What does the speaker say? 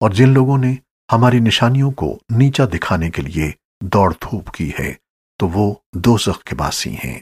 اور جن لوگوں نے ہماری نشانیوں کو نیچا دکھانے کے لیے دوڑ دھوپ کی ہے، تو وہ دوزخ کے باسی ہیں۔